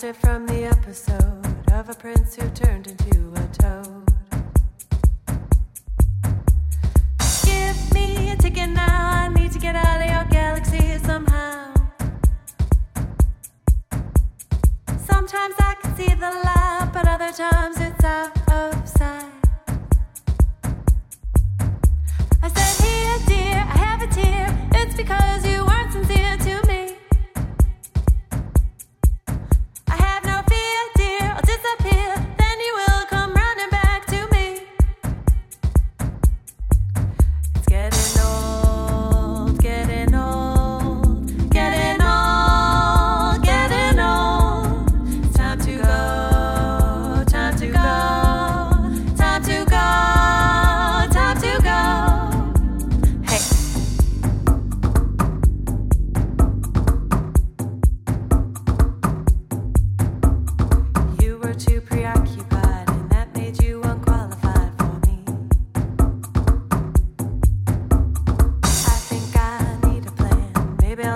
from the episode of a prince who turned into a toad.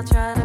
Try to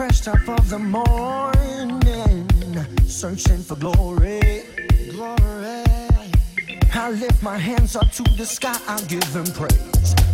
fresh top of the morning, searching for glory. Glory. I lift my hands up to the sky, I give them praise.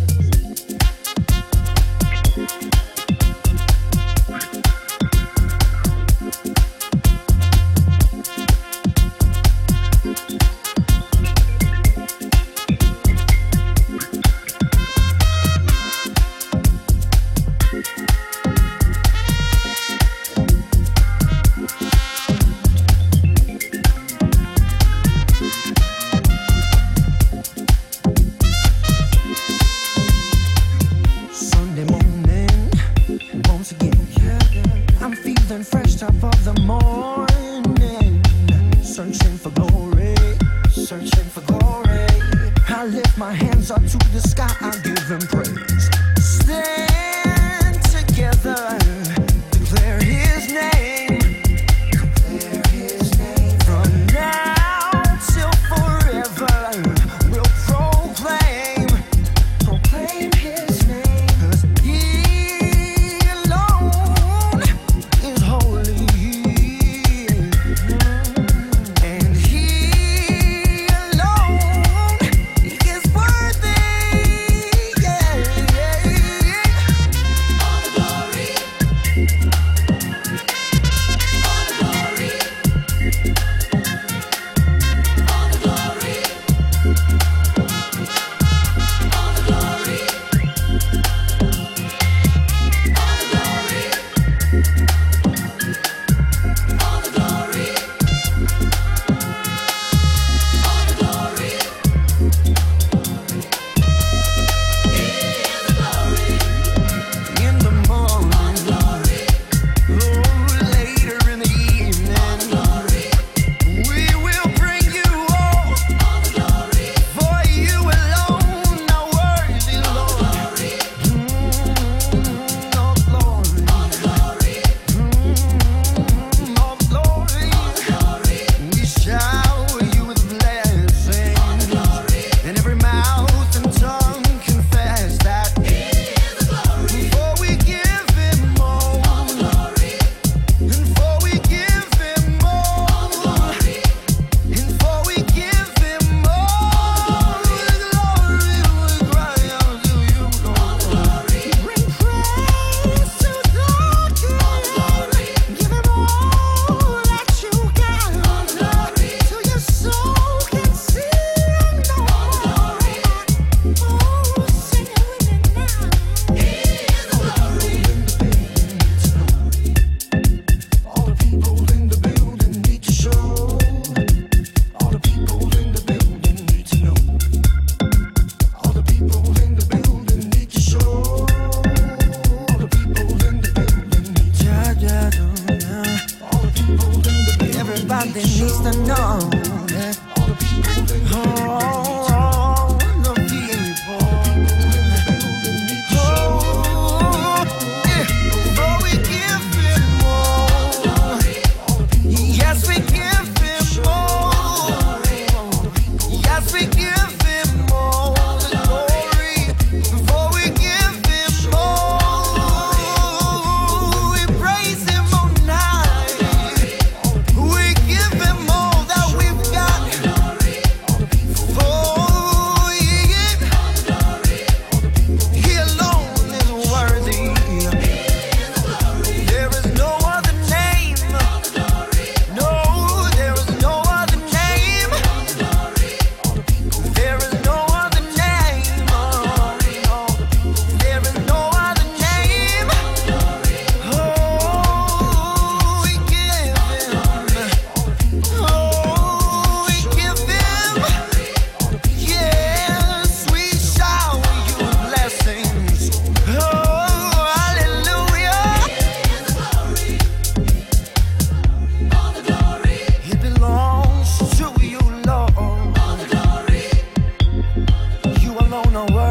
don't know what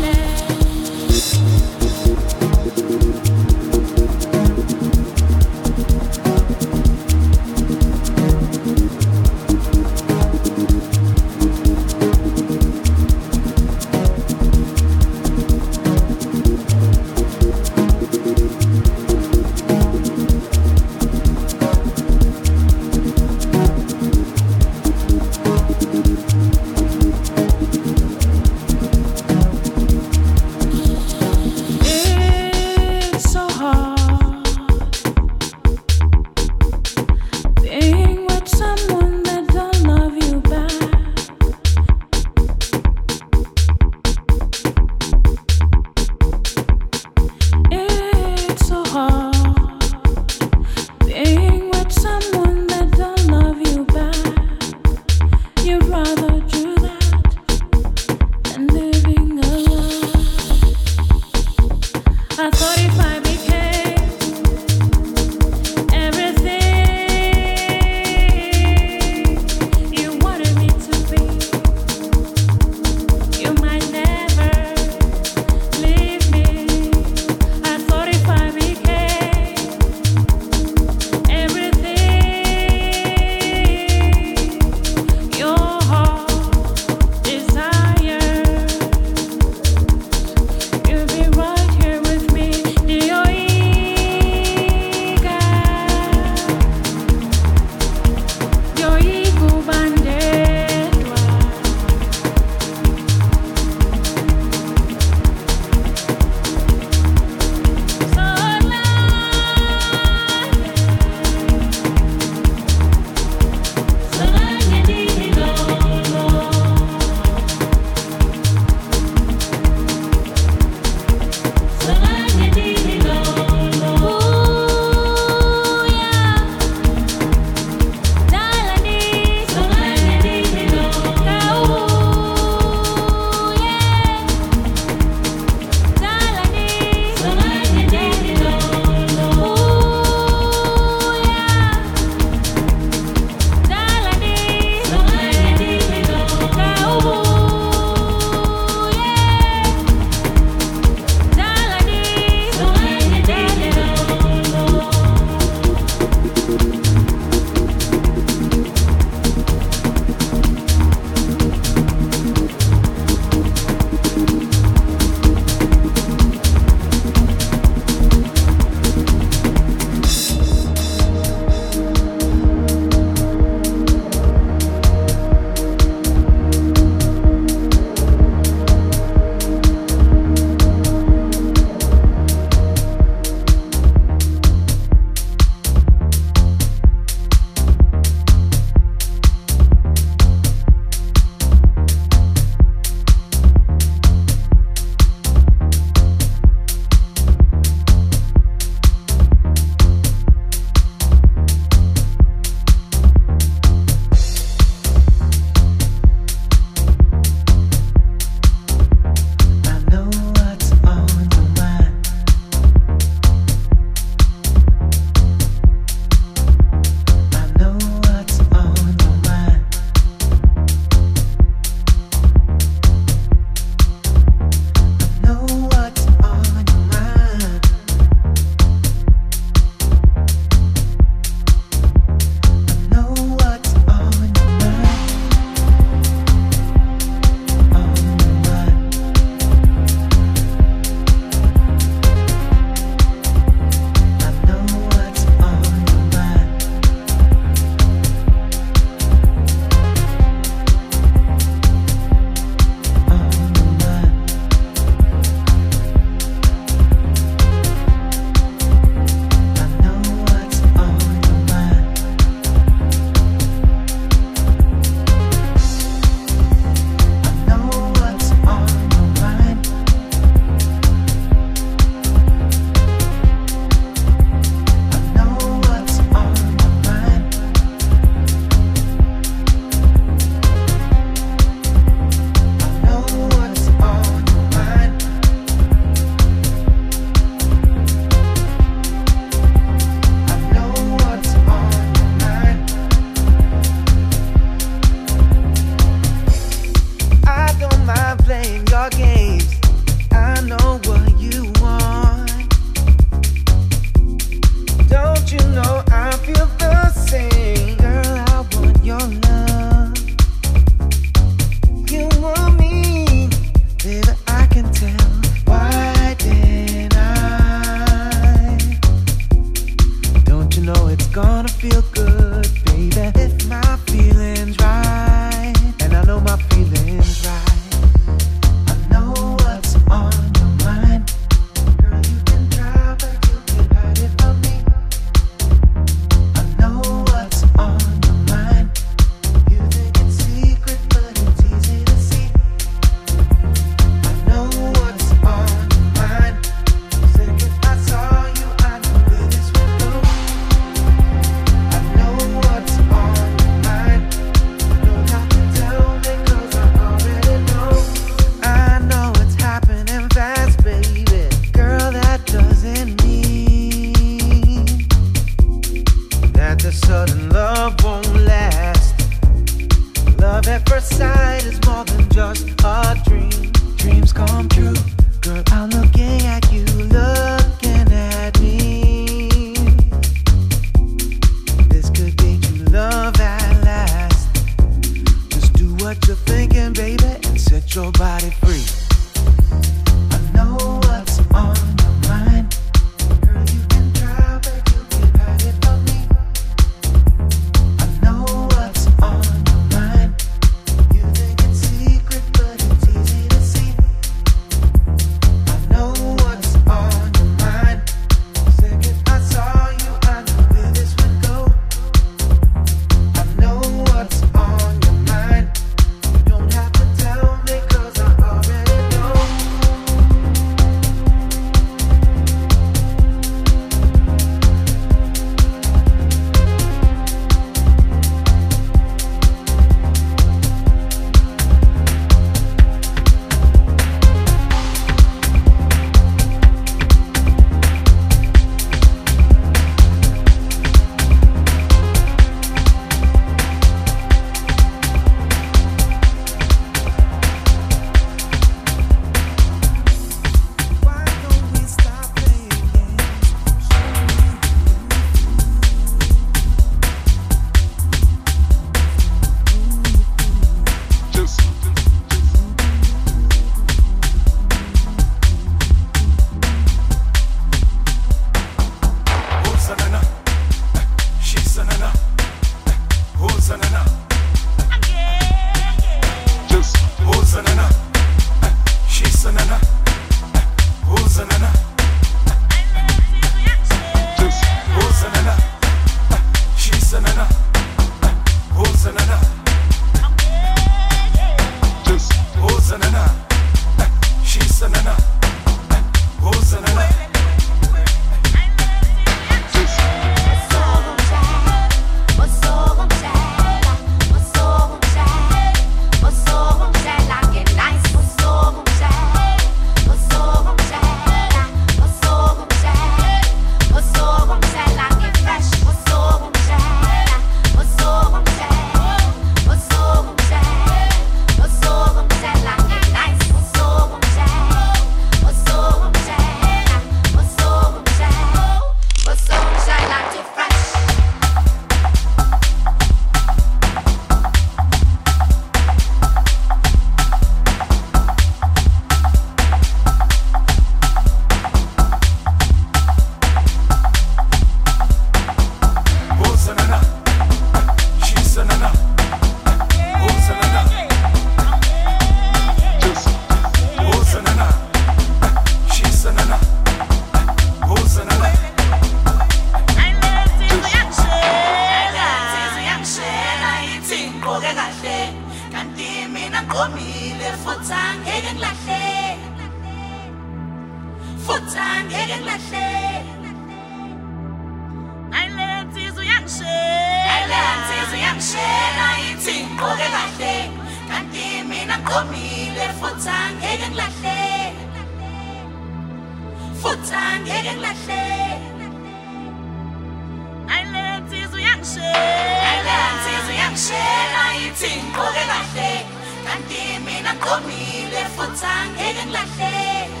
ngiyakhomile futhi angeke ngilahleke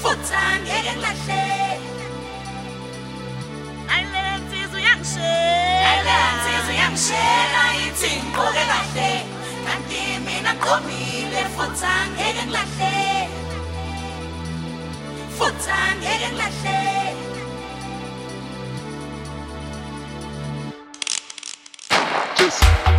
futhi angeke ngilahleke ayilensizo uyangishela ayilensizo uyangishela ithi ngiqoke kahle kanti mina ngiqomile futhi angeke ngilahleke futhi angeke ngilahleke Tschüss.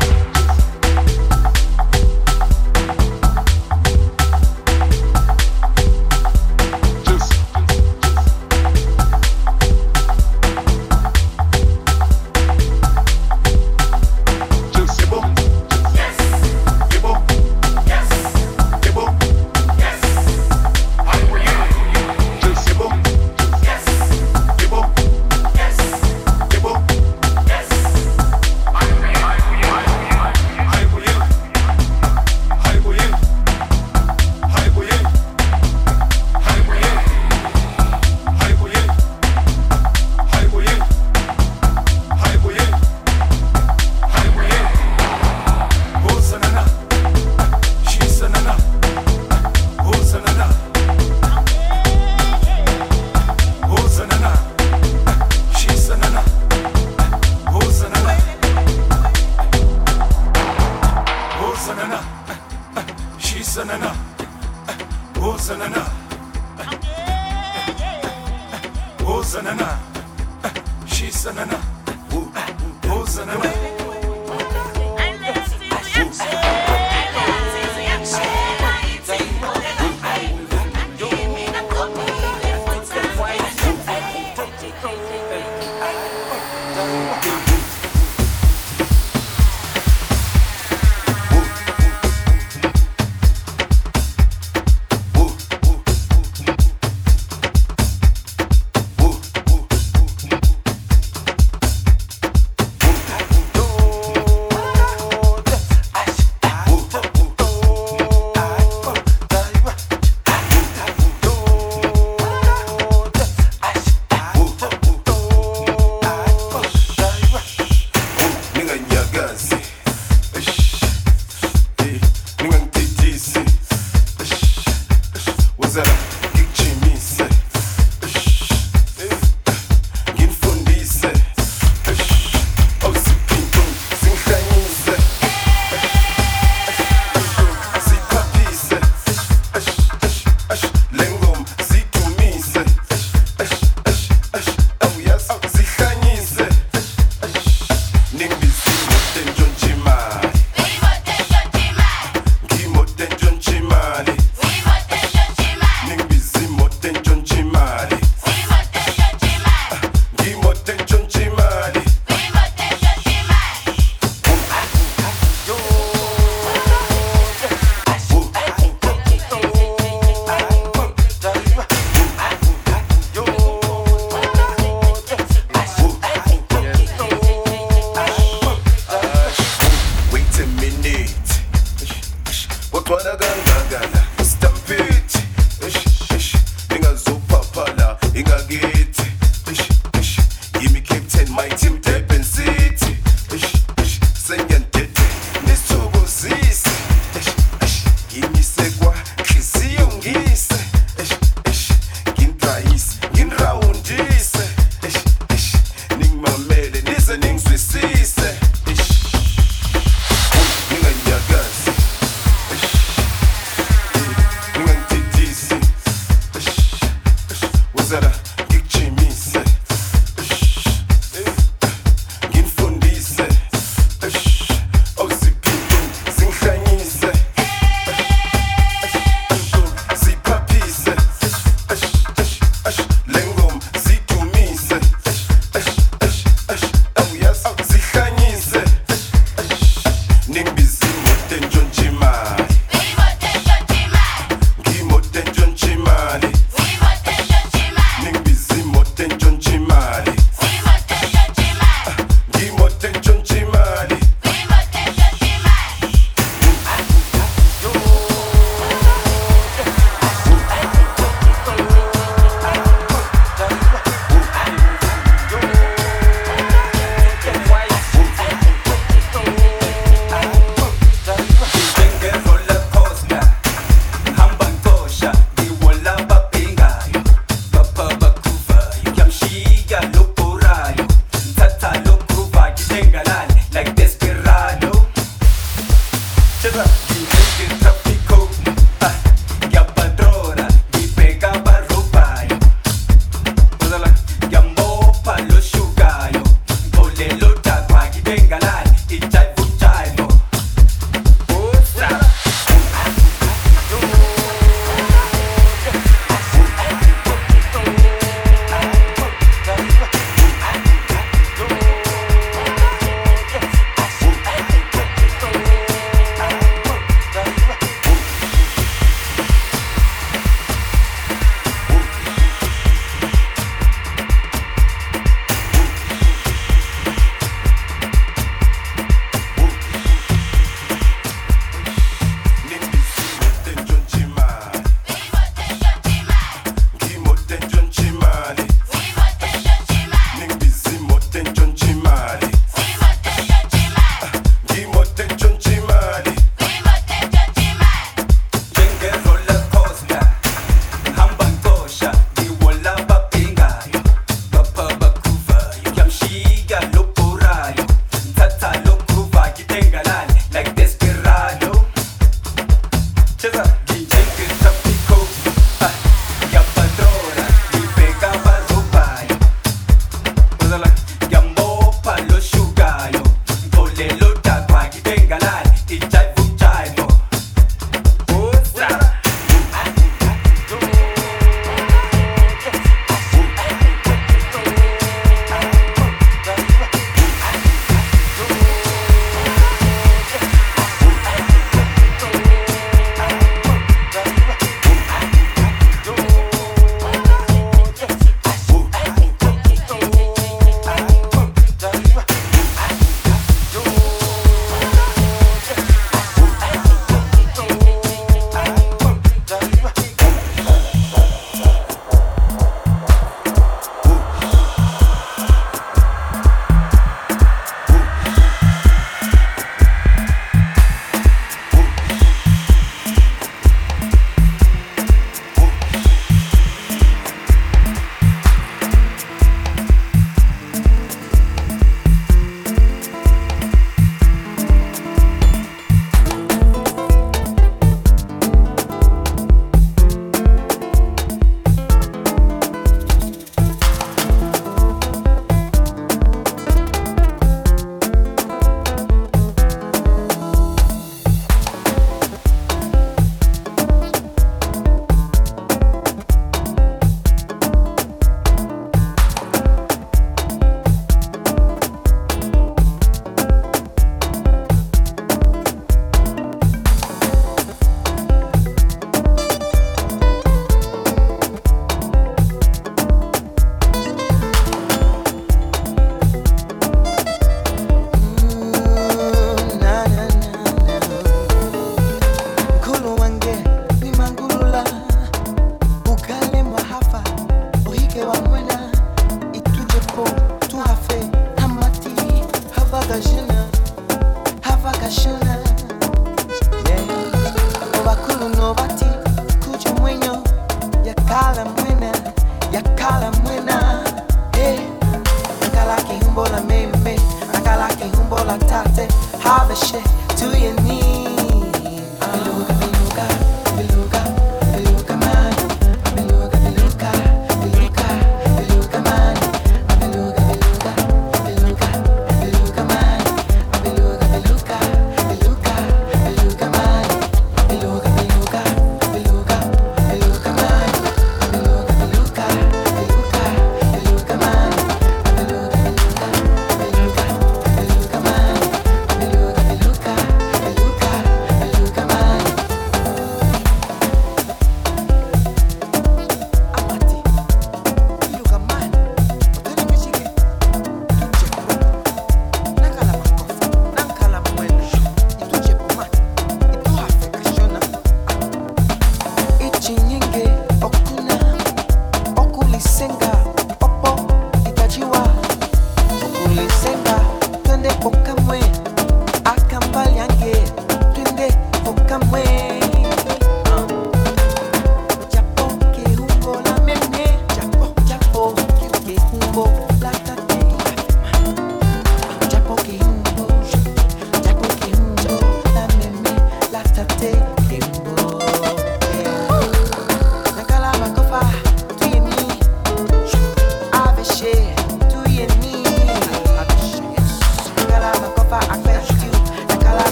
la tate, have a shit to your knees.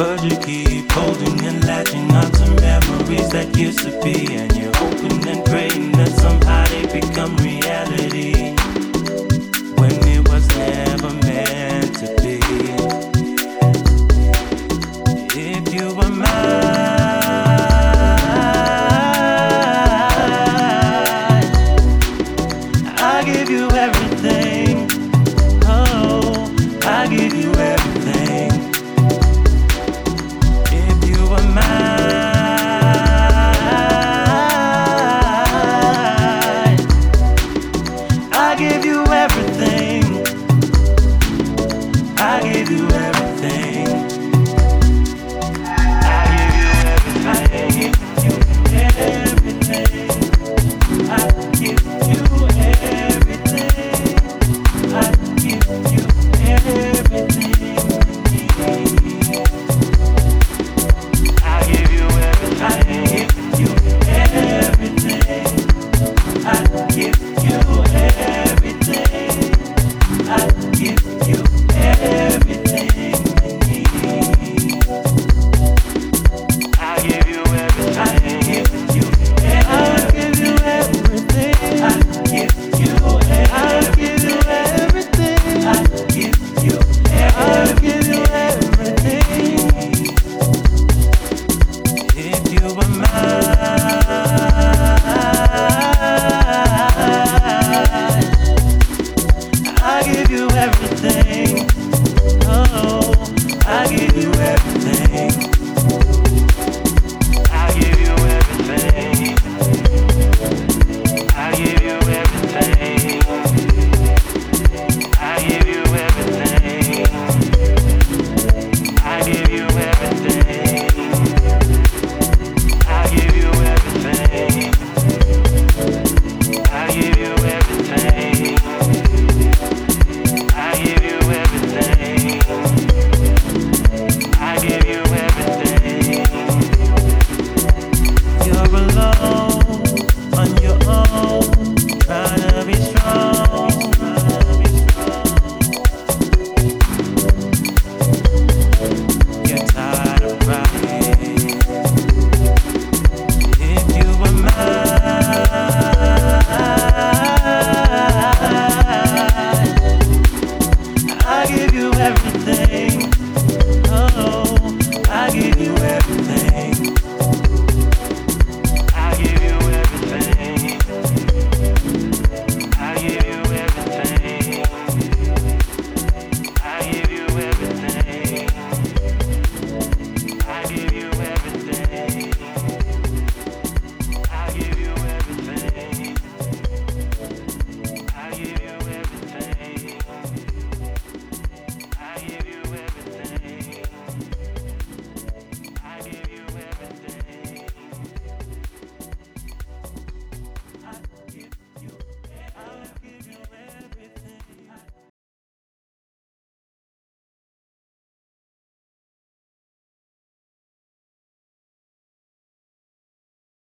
But you keep holding and latching on to memories that used to be, and you're hoping and praying that somehow they become real.